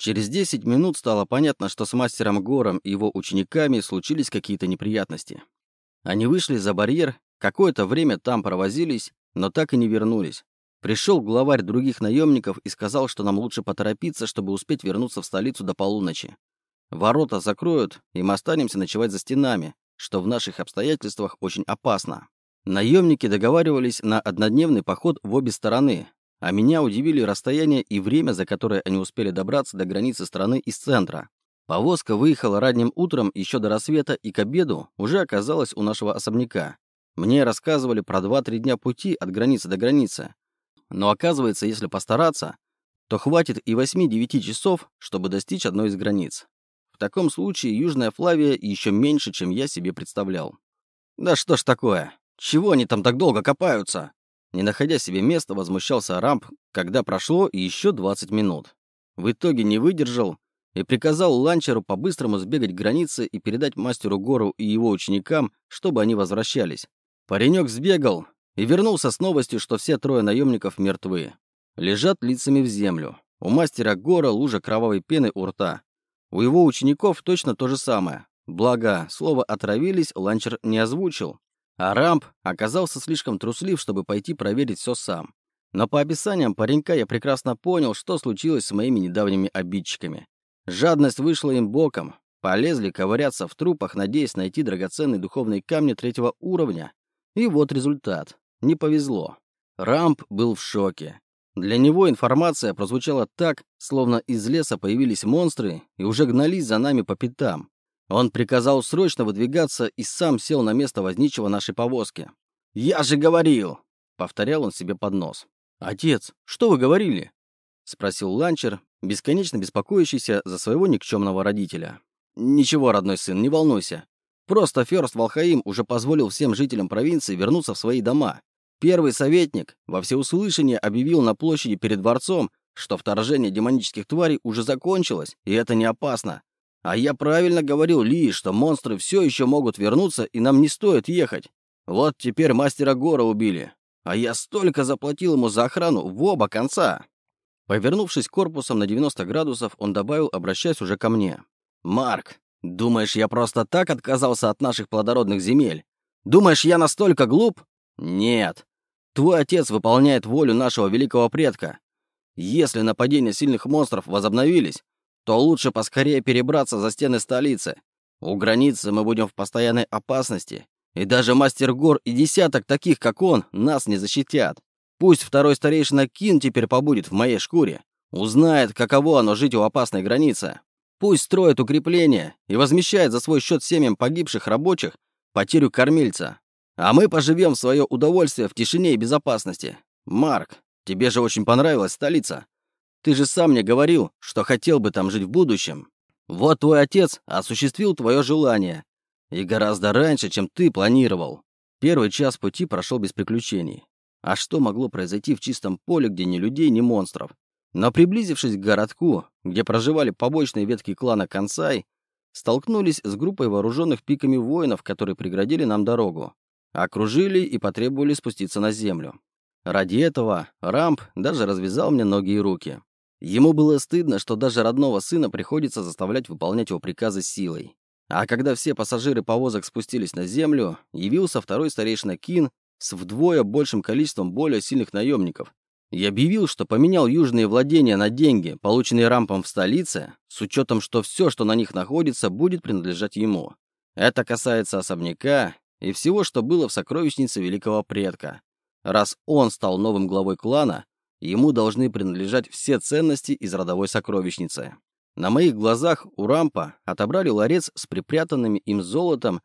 Через 10 минут стало понятно, что с мастером Гором и его учениками случились какие-то неприятности. Они вышли за барьер, какое-то время там провозились, но так и не вернулись. Пришел главарь других наемников и сказал, что нам лучше поторопиться, чтобы успеть вернуться в столицу до полуночи. Ворота закроют, и мы останемся ночевать за стенами, что в наших обстоятельствах очень опасно. Наемники договаривались на однодневный поход в обе стороны, а меня удивили расстояние и время, за которое они успели добраться до границы страны из центра. Повозка выехала ранним утром еще до рассвета и к обеду уже оказалась у нашего особняка. Мне рассказывали про 2-3 дня пути от границы до границы. Но оказывается, если постараться, то хватит и 8-9 часов, чтобы достичь одной из границ. В таком случае Южная Флавия еще меньше, чем я себе представлял. Да что ж такое? Чего они там так долго копаются? Не находя себе места, возмущался Рамп, когда прошло еще 20 минут. В итоге не выдержал и приказал ланчеру по-быстрому сбегать к границе и передать мастеру Гору и его ученикам, чтобы они возвращались. Паренек сбегал и вернулся с новостью, что все трое наемников мертвы. Лежат лицами в землю. У мастера Гора лужа кровавой пены у рта. У его учеников точно то же самое. Благо, слово «отравились» ланчер не озвучил, а Рамп оказался слишком труслив, чтобы пойти проверить все сам. Но по описаниям паренька я прекрасно понял, что случилось с моими недавними обидчиками. Жадность вышла им боком. Полезли ковыряться в трупах, надеясь найти драгоценные духовные камни третьего уровня. И вот результат. Не повезло. Рамп был в шоке. Для него информация прозвучала так, словно из леса появились монстры и уже гнались за нами по пятам. Он приказал срочно выдвигаться и сам сел на место возничего нашей повозки. «Я же говорил!» — повторял он себе под нос. «Отец, что вы говорили?» — спросил Ланчер, бесконечно беспокоящийся за своего никчемного родителя. «Ничего, родной сын, не волнуйся. Просто Ферст Валхаим уже позволил всем жителям провинции вернуться в свои дома. Первый советник во всеуслышание объявил на площади перед дворцом, что вторжение демонических тварей уже закончилось, и это не опасно. А я правильно говорил Ли, что монстры все еще могут вернуться, и нам не стоит ехать. Вот теперь мастера Гора убили. А я столько заплатил ему за охрану в оба конца. Повернувшись корпусом на 90 градусов, он добавил, обращаясь уже ко мне. «Марк, думаешь, я просто так отказался от наших плодородных земель? Думаешь, я настолько глуп? Нет. Твой отец выполняет волю нашего великого предка. Если нападения сильных монстров возобновились, то лучше поскорее перебраться за стены столицы. У границы мы будем в постоянной опасности, и даже мастер гор и десяток таких, как он, нас не защитят. Пусть второй старейшина Кин теперь побудет в моей шкуре, узнает, каково оно жить у опасной границы. Пусть строит укрепления и возмещает за свой счет семьям погибших рабочих потерю кормильца. А мы поживем свое удовольствие в тишине и безопасности. Марк, тебе же очень понравилась столица. Ты же сам мне говорил, что хотел бы там жить в будущем. Вот твой отец осуществил твое желание. И гораздо раньше, чем ты планировал. Первый час пути прошел без приключений. А что могло произойти в чистом поле, где ни людей, ни монстров? Но приблизившись к городку, где проживали побочные ветки клана Консай, столкнулись с группой вооруженных пиками воинов, которые преградили нам дорогу. Окружили и потребовали спуститься на землю. Ради этого Рамп даже развязал мне ноги и руки. Ему было стыдно, что даже родного сына приходится заставлять выполнять его приказы силой. А когда все пассажиры повозок спустились на землю, явился второй старейшина Кин с вдвое большим количеством более сильных наемников и объявил, что поменял южные владения на деньги, полученные рампом в столице, с учетом, что все, что на них находится, будет принадлежать ему. Это касается особняка и всего, что было в сокровищнице великого предка. Раз он стал новым главой клана, Ему должны принадлежать все ценности из родовой сокровищницы. На моих глазах у Рампа отобрали ларец с припрятанными им золотом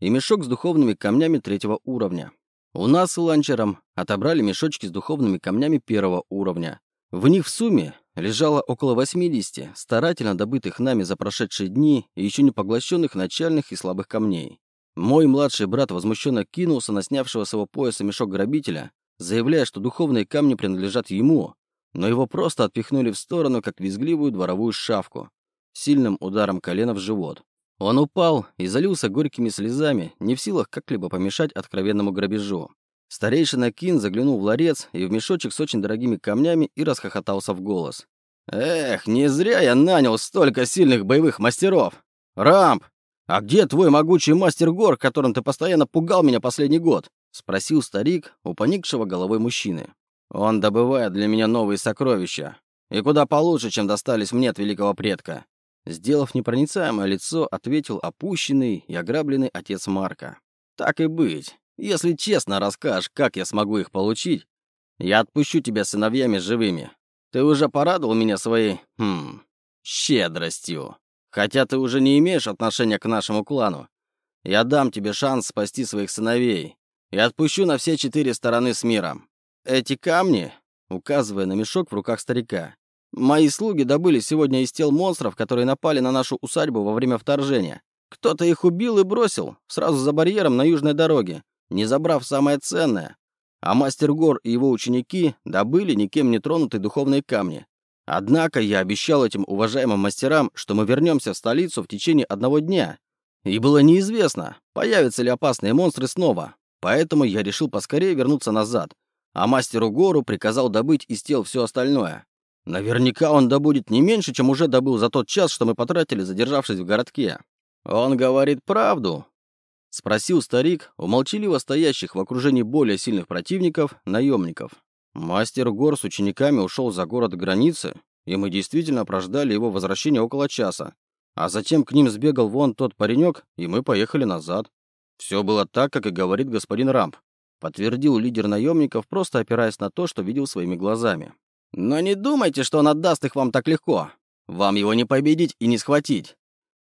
и мешок с духовными камнями третьего уровня. У нас с ланчером отобрали мешочки с духовными камнями первого уровня. В них в сумме лежало около 80 старательно добытых нами за прошедшие дни и еще не поглощенных начальных и слабых камней. Мой младший брат возмущенно кинулся на снявшего с его пояса мешок грабителя заявляя, что духовные камни принадлежат ему, но его просто отпихнули в сторону, как визгливую дворовую шавку, сильным ударом колена в живот. Он упал и залился горькими слезами, не в силах как-либо помешать откровенному грабежу. Старейшина Кин заглянул в ларец и в мешочек с очень дорогими камнями и расхохотался в голос. Эх, не зря я нанял столько сильных боевых мастеров. Рамп, а где твой могучий мастер гор, которым ты постоянно пугал меня последний год? Спросил старик у поникшего головой мужчины. Он добывает для меня новые сокровища. И куда получше, чем достались мне от великого предка. Сделав непроницаемое лицо, ответил опущенный и ограбленный отец Марка. Так и быть. Если честно расскажешь, как я смогу их получить, я отпущу тебя сыновьями живыми. Ты уже порадовал меня своей, хм, щедростью. Хотя ты уже не имеешь отношения к нашему клану. Я дам тебе шанс спасти своих сыновей и отпущу на все четыре стороны с миром. Эти камни, указывая на мешок в руках старика, мои слуги добыли сегодня из тел монстров, которые напали на нашу усадьбу во время вторжения. Кто-то их убил и бросил сразу за барьером на южной дороге, не забрав самое ценное а мастер Гор и его ученики добыли никем не тронутые духовные камни. Однако я обещал этим уважаемым мастерам, что мы вернемся в столицу в течение одного дня. И было неизвестно, появятся ли опасные монстры снова. Поэтому я решил поскорее вернуться назад, а мастеру Гору приказал добыть из тел все остальное. Наверняка он добудет не меньше, чем уже добыл за тот час, что мы потратили, задержавшись в городке. Он говорит правду, — спросил старик у молчаливо стоящих в окружении более сильных противников, наемников. Мастер гор с учениками ушел за город границы, и мы действительно прождали его возвращение около часа. А затем к ним сбегал вон тот паренек, и мы поехали назад. Все было так, как и говорит господин Рамп. Подтвердил лидер наемников, просто опираясь на то, что видел своими глазами. Но не думайте, что он отдаст их вам так легко. Вам его не победить и не схватить.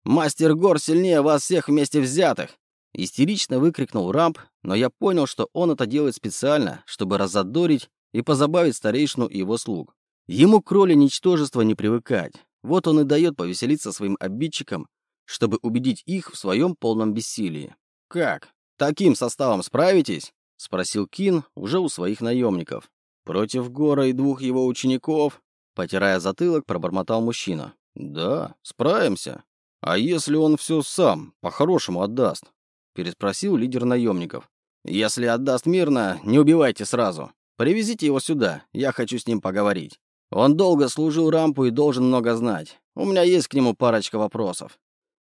Мастер гор сильнее вас всех вместе взятых. Истерично выкрикнул Рамп, но я понял, что он это делает специально, чтобы разодорить и позабавить старейшину и его слуг. Ему к роли ничтожества не привыкать. Вот он и дает повеселиться своим обидчикам, чтобы убедить их в своем полном бессилии. «Как? Таким составом справитесь?» — спросил Кин уже у своих наемников. «Против Гора и двух его учеников?» Потирая затылок, пробормотал мужчина. «Да, справимся. А если он все сам, по-хорошему отдаст?» переспросил лидер наемников. «Если отдаст мирно, не убивайте сразу. Привезите его сюда, я хочу с ним поговорить. Он долго служил рампу и должен много знать. У меня есть к нему парочка вопросов.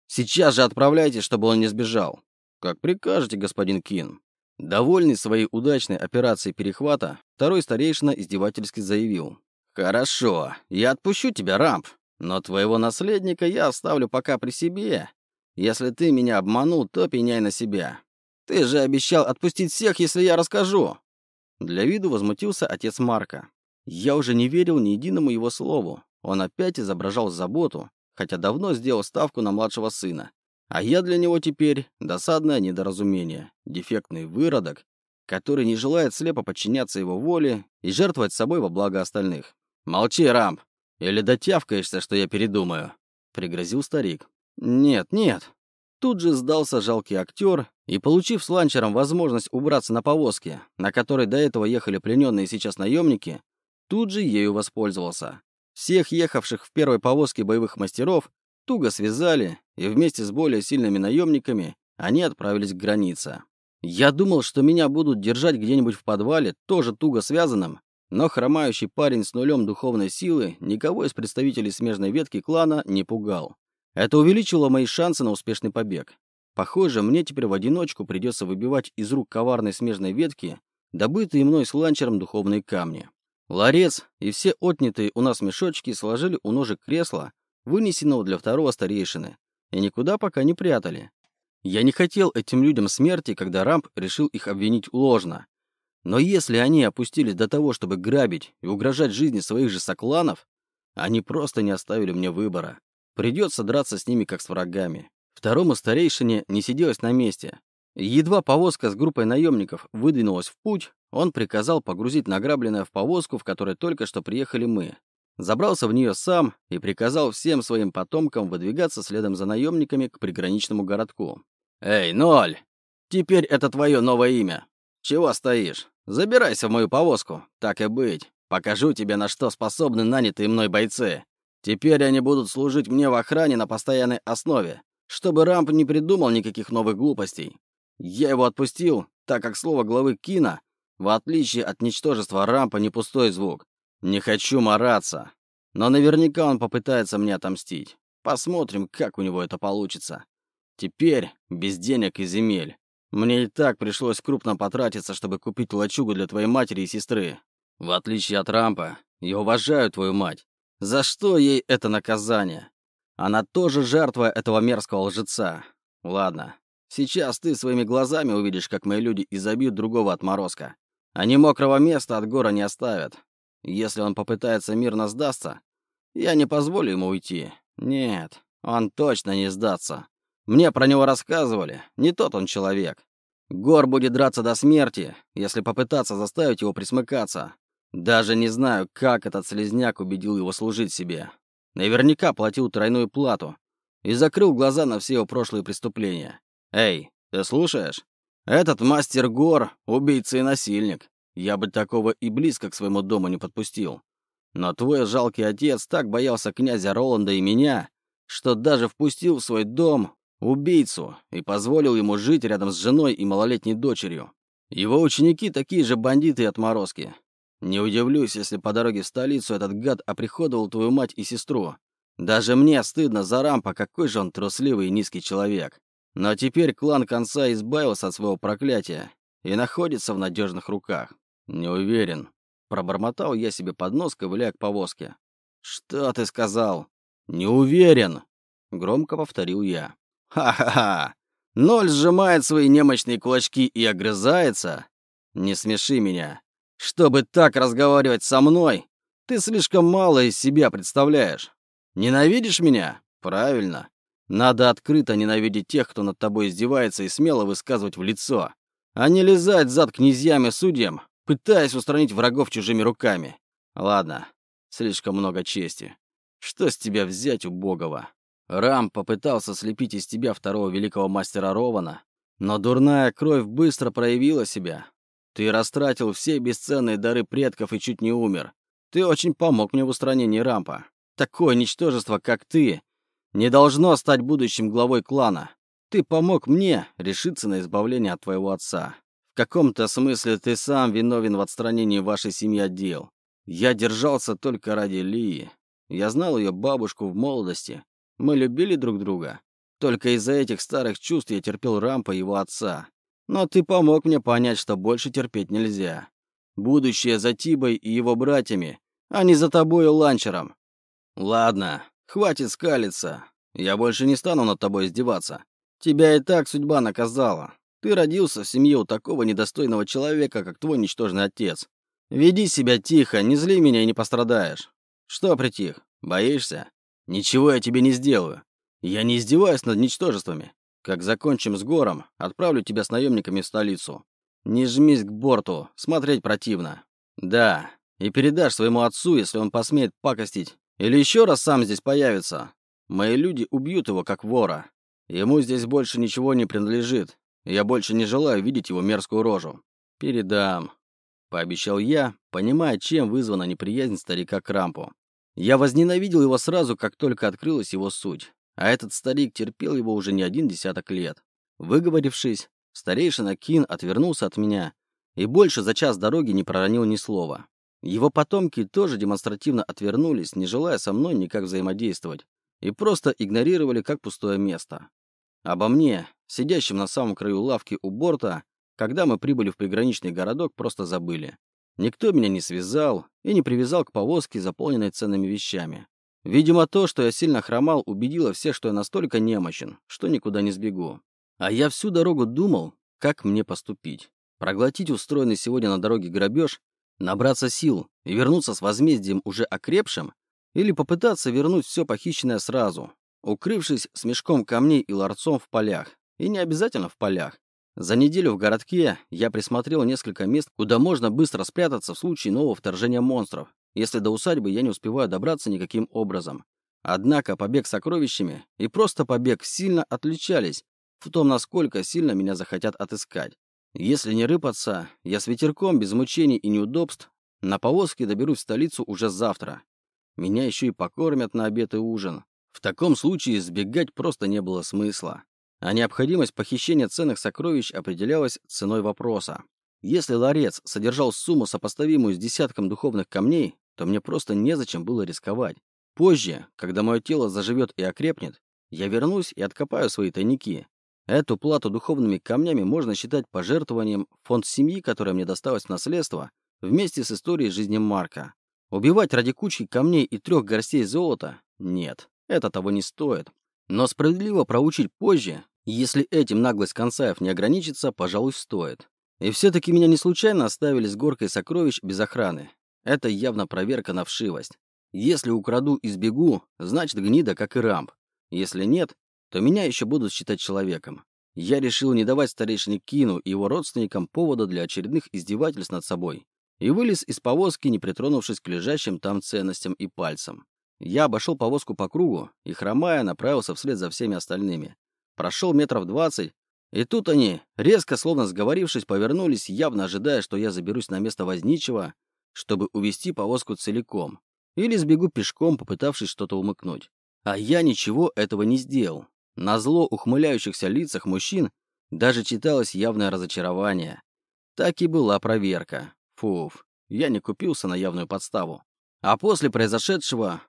Сейчас же отправляйте, чтобы он не сбежал. Как прикажете, господин Кин». Довольный своей удачной операцией перехвата, второй старейшина издевательски заявил. «Хорошо, я отпущу тебя, Рамп, но твоего наследника я оставлю пока при себе если ты меня обманул, то пеняй на себя. Ты же обещал отпустить всех, если я расскажу!» Для виду возмутился отец Марка. Я уже не верил ни единому его слову. Он опять изображал заботу, хотя давно сделал ставку на младшего сына. А я для него теперь досадное недоразумение, дефектный выродок, который не желает слепо подчиняться его воле и жертвовать собой во благо остальных. «Молчи, Рамп, или дотявкаешься, что я передумаю», — пригрозил старик. «Нет, нет». Тут же сдался жалкий актер и, получив с ланчером возможность убраться на повозке, на которой до этого ехали плененные сейчас наемники, тут же ею воспользовался. Всех ехавших в первой повозке боевых мастеров туго связали, и вместе с более сильными наемниками они отправились к границе. Я думал, что меня будут держать где-нибудь в подвале, тоже туго связанным, но хромающий парень с нулем духовной силы никого из представителей смежной ветки клана не пугал. Это увеличило мои шансы на успешный побег. Похоже, мне теперь в одиночку придется выбивать из рук коварной смежной ветки добытые мной с ланчером духовные камни. Ларец и все отнятые у нас мешочки сложили у ножек кресла, вынесенного для второго старейшины, и никуда пока не прятали. Я не хотел этим людям смерти, когда Рамп решил их обвинить ложно. Но если они опустились до того, чтобы грабить и угрожать жизни своих же сокланов, они просто не оставили мне выбора. Придется драться с ними, как с врагами. Второму старейшине не сиделось на месте. Едва повозка с группой наемников выдвинулась в путь, он приказал погрузить награбленное в повозку, в которой только что приехали мы. Забрался в нее сам и приказал всем своим потомкам выдвигаться следом за наемниками к приграничному городку. «Эй, Ноль! Теперь это твое новое имя. Чего стоишь? Забирайся в мою повозку, так и быть. Покажу тебе, на что способны нанятые мной бойцы. Теперь они будут служить мне в охране на постоянной основе, чтобы Рамп не придумал никаких новых глупостей. Я его отпустил, так как слово главы Кина, в отличие от ничтожества Рампа, не пустой звук. Не хочу мараться. Но наверняка он попытается мне отомстить. Посмотрим, как у него это получится. Теперь без денег и земель. Мне и так пришлось крупно потратиться, чтобы купить лачугу для твоей матери и сестры. В отличие от Рампа, я уважаю твою мать. За что ей это наказание? Она тоже жертва этого мерзкого лжеца. Ладно, сейчас ты своими глазами увидишь, как мои люди изобьют другого отморозка. Они мокрого места от гора не оставят. Если он попытается мирно сдаться, я не позволю ему уйти. Нет, он точно не сдастся. Мне про него рассказывали. Не тот он человек. Гор будет драться до смерти, если попытаться заставить его присмыкаться. Даже не знаю, как этот слезняк убедил его служить себе. Наверняка платил тройную плату и закрыл глаза на все его прошлые преступления. Эй, ты слушаешь? Этот мастер Гор — убийца и насильник. Я бы такого и близко к своему дому не подпустил. Но твой жалкий отец так боялся князя Роланда и меня, что даже впустил в свой дом убийцу и позволил ему жить рядом с женой и малолетней дочерью. Его ученики такие же бандиты и отморозки. Не удивлюсь, если по дороге в столицу этот гад оприходовал твою мать и сестру. Даже мне стыдно за Рампа, какой же он трусливый и низкий человек. Но теперь клан конца избавился от своего проклятия и находится в надежных руках. Не уверен. Пробормотал я себе под нос, ковыляя к повозке. «Что ты сказал?» «Не уверен!» Громко повторил я. Ха-ха-ха! Ноль сжимает свои немощные кулачки и огрызается? Не смеши меня. Чтобы так разговаривать со мной, ты слишком мало из себя представляешь. Ненавидишь меня? Правильно. Надо открыто ненавидеть тех, кто над тобой издевается, и смело высказывать в лицо, а не лизать зад князьям и судьям, пытаясь устранить врагов чужими руками. Ладно, слишком много чести. Что с тебя взять, убогого? Рам попытался слепить из тебя второго великого мастера Рована, но дурная кровь быстро проявила себя. Ты растратил все бесценные дары предков и чуть не умер. Ты очень помог мне в устранении Рампа. Такое ничтожество, как ты, не должно стать будущим главой клана. Ты помог мне решиться на избавление от твоего отца. В каком-то смысле ты сам виновен в отстранении вашей семьи от дел. Я держался только ради Лии. Я знал ее бабушку в молодости, мы любили друг друга. Только из-за этих старых чувств я терпел Рампа его отца. Но ты помог мне понять, что больше терпеть нельзя. Будущее за Тибой и его братьями, а не за тобой и Ланчером. Ладно, хватит скалиться. Я больше не стану над тобой издеваться. Тебя и так судьба наказала. Ты родился в семье у такого недостойного человека, как твой ничтожный отец. Веди себя тихо, не зли меня и не пострадаешь. Что притих? Боишься? Ничего я тебе не сделаю. Я не издеваюсь над ничтожествами. Как закончим с гором, отправлю тебя с наемниками в столицу. Не жмись к борту, смотреть противно. Да, и передашь своему отцу, если он посмеет пакостить. Или еще раз сам здесь появится. Мои люди убьют его, как вора. Ему здесь больше ничего не принадлежит. Я больше не желаю видеть его мерзкую рожу. Передам. Пообещал я, понимая, чем вызвана неприязнь старика к Рампу. Я возненавидел его сразу, как только открылась его суть. А этот старик терпел его уже не один десяток лет. Выговорившись, старейшина Кин отвернулся от меня и больше за час дороги не проронил ни слова. Его потомки тоже демонстративно отвернулись, не желая со мной никак взаимодействовать, и просто игнорировали как пустое место. Обо мне, сидящем на самом краю лавки у борта, когда мы прибыли в приграничный городок, просто забыли. Никто меня не связал и не привязал к повозке, заполненной ценными вещами. Видимо, то, что я сильно хромал, убедило всех, что я настолько немощен, что никуда не сбегу. А я всю дорогу думал, как мне поступить. Проглотить устроенный сегодня на дороге грабеж, набраться сил и вернуться с возмездием уже окрепшим, или попытаться вернуть все похищенное сразу, укрывшись с мешком камней и ларцом в полях. И не обязательно в полях. За неделю в городке я присмотрел несколько мест, куда можно быстро спрятаться в случае нового вторжения монстров, если до усадьбы я не успеваю добраться никаким образом. Однако побег с сокровищами и просто побег сильно отличались в том, насколько сильно меня захотят отыскать. Если не рыпаться, я с ветерком, без мучений и неудобств, на повозке доберусь в столицу уже завтра. Меня еще и покормят на обед и ужин. В таком случае сбегать просто не было смысла а необходимость похищения ценных сокровищ определялась ценой вопроса. Если ларец содержал сумму, сопоставимую с десятком духовных камней, то мне просто незачем было рисковать. Позже, когда мое тело заживет и окрепнет, я вернусь и откопаю свои тайники. Эту плату духовными камнями можно считать пожертвованием фонд семьи, которая мне досталась в наследство, вместе с историей жизни Марка. Убивать ради кучи камней и трех горстей золота? Нет, это того не стоит. Но справедливо проучить позже, если этим наглость Концаев не ограничится, пожалуй, стоит. И все-таки меня не случайно оставили с горкой сокровищ без охраны. Это явно проверка на вшивость. Если украду и сбегу, значит гнида, как и рамп. Если нет, то меня еще будут считать человеком. Я решил не давать старейшине Кину и его родственникам повода для очередных издевательств над собой. И вылез из повозки, не притронувшись к лежащим там ценностям и пальцам. Я обошел повозку по кругу и, хромая, направился вслед за всеми остальными. Прошел метров двадцать, и тут они, резко, словно сговорившись, повернулись, явно ожидая, что я заберусь на место возничего, чтобы увести повозку целиком. Или сбегу пешком, попытавшись что-то умыкнуть. А я ничего этого не сделал. На зло ухмыляющихся лицах мужчин даже читалось явное разочарование. Так и была проверка. Фуф, я не купился на явную подставу. А после произошедшего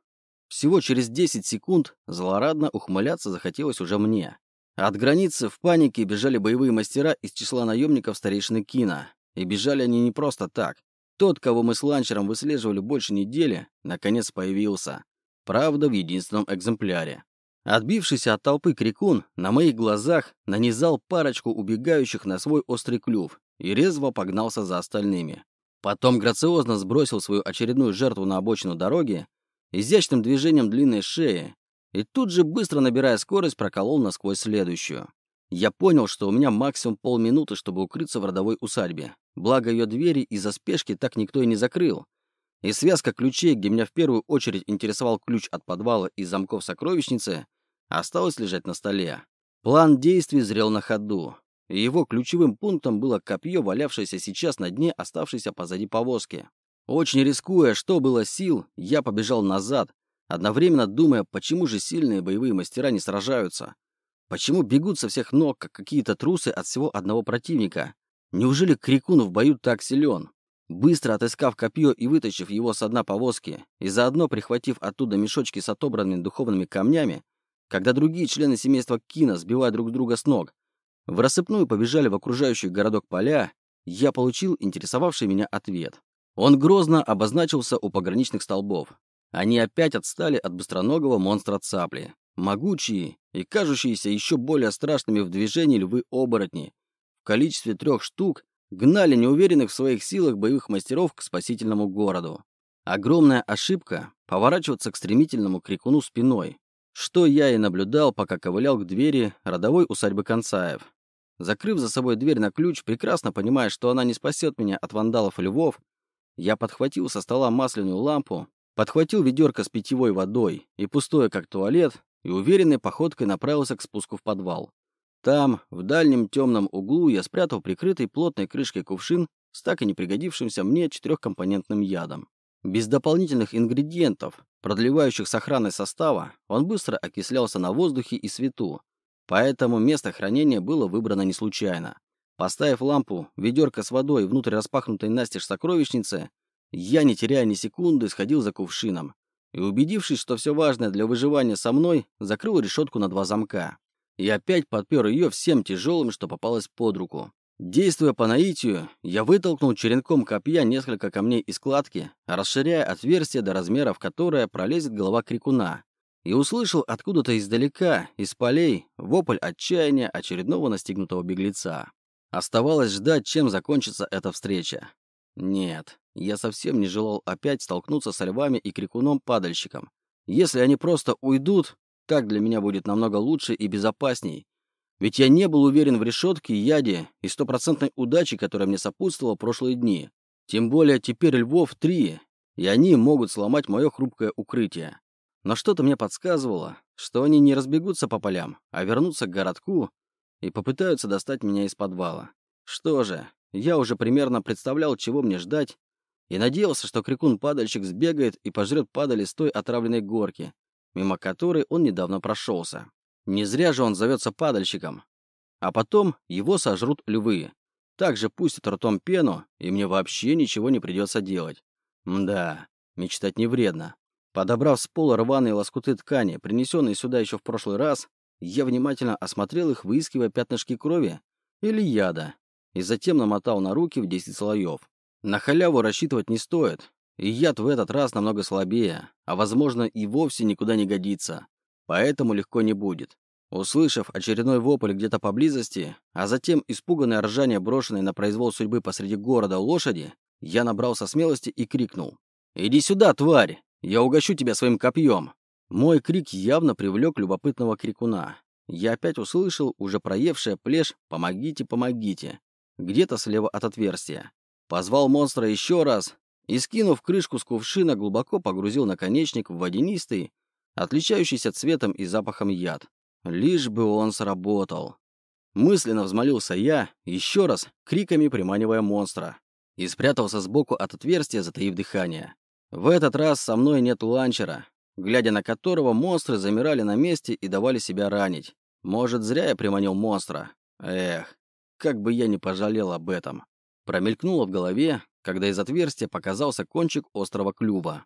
всего через 10 секунд злорадно ухмыляться захотелось уже мне. От границы в панике бежали боевые мастера из числа наемников старейшины Кина. И бежали они не просто так. Тот, кого мы с ланчером выслеживали больше недели, наконец появился. Правда, в единственном экземпляре. Отбившийся от толпы крикун на моих глазах нанизал парочку убегающих на свой острый клюв и резво погнался за остальными. Потом грациозно сбросил свою очередную жертву на обочину дороги изящным движением длинной шеи и тут же, быстро набирая скорость, проколол насквозь следующую. Я понял, что у меня максимум полминуты, чтобы укрыться в родовой усадьбе. Благо ее двери из-за спешки так никто и не закрыл. И связка ключей, где меня в первую очередь интересовал ключ от подвала и замков сокровищницы, осталась лежать на столе. План действий зрел на ходу. И его ключевым пунктом было копье, валявшееся сейчас на дне оставшейся позади повозки. Очень рискуя, что было сил, я побежал назад, одновременно думая, почему же сильные боевые мастера не сражаются. Почему бегут со всех ног, как какие-то трусы от всего одного противника? Неужели Крикун в бою так силен? Быстро отыскав копье и вытащив его с дна повозки, и заодно прихватив оттуда мешочки с отобранными духовными камнями, когда другие члены семейства Кина, сбивая друг друга с ног, в рассыпную побежали в окружающий городок поля, я получил интересовавший меня ответ. Он грозно обозначился у пограничных столбов. Они опять отстали от быстроногого монстра цапли. Могучие и кажущиеся еще более страшными в движении львы-оборотни в количестве трех штук гнали неуверенных в своих силах боевых мастеров к спасительному городу. Огромная ошибка — поворачиваться к стремительному крикуну спиной, что я и наблюдал, пока ковылял к двери родовой усадьбы Концаев. Закрыв за собой дверь на ключ, прекрасно понимая, что она не спасет меня от вандалов и львов, я подхватил со стола масляную лампу, подхватил ведерко с питьевой водой и пустое как туалет, и уверенной походкой направился к спуску в подвал. Там, в дальнем темном углу, я спрятал прикрытый плотной крышкой кувшин с так и не пригодившимся мне четырехкомпонентным ядом. Без дополнительных ингредиентов, продлевающих сохранность состава, он быстро окислялся на воздухе и свету, поэтому место хранения было выбрано не случайно. Поставив лампу, ведерко с водой внутрь распахнутой настежь сокровищницы, я, не теряя ни секунды, сходил за кувшином и, убедившись, что все важное для выживания со мной, закрыл решетку на два замка. И опять подпер ее всем тяжелым, что попалось под руку. Действуя по наитию, я вытолкнул черенком копья несколько камней из кладки, расширяя отверстие до размера, в которое пролезет голова крикуна, и услышал откуда-то издалека, из полей, вопль отчаяния очередного настигнутого беглеца. Оставалось ждать, чем закончится эта встреча. Нет, я совсем не желал опять столкнуться со львами и крикуном-падальщиком. Если они просто уйдут, так для меня будет намного лучше и безопасней. Ведь я не был уверен в решетке, яде и стопроцентной удаче, которая мне сопутствовала прошлые дни. Тем более теперь львов три, и они могут сломать мое хрупкое укрытие. Но что-то мне подсказывало, что они не разбегутся по полям, а вернутся к городку и попытаются достать меня из подвала. Что же, я уже примерно представлял, чего мне ждать, и надеялся, что крикун-падальщик сбегает и пожрет падали с той отравленной горки, мимо которой он недавно прошелся. Не зря же он зовется падальщиком. А потом его сожрут львы. Также пустят ртом пену, и мне вообще ничего не придется делать. Мда, мечтать не вредно. Подобрав с пола рваные лоскуты ткани, принесенные сюда еще в прошлый раз, я внимательно осмотрел их, выискивая пятнышки крови или яда, и затем намотал на руки в 10 слоев. На халяву рассчитывать не стоит, и яд в этот раз намного слабее, а возможно и вовсе никуда не годится, поэтому легко не будет. Услышав очередной вопль где-то поблизости, а затем испуганное ржание, брошенное на произвол судьбы посреди города лошади, я набрался смелости и крикнул. «Иди сюда, тварь! Я угощу тебя своим копьем!» Мой крик явно привлек любопытного крикуна. Я опять услышал уже проевшая плешь «Помогите, помогите!» где-то слева от отверстия. Позвал монстра еще раз и, скинув крышку с кувшина, глубоко погрузил наконечник в водянистый, отличающийся цветом и запахом яд. Лишь бы он сработал. Мысленно взмолился я, еще раз, криками приманивая монстра, и спрятался сбоку от отверстия, затаив дыхание. В этот раз со мной нет ланчера, глядя на которого монстры замирали на месте и давали себя ранить. Может, зря я приманил монстра. Эх, как бы я не пожалел об этом. Промелькнуло в голове, когда из отверстия показался кончик острого клюва.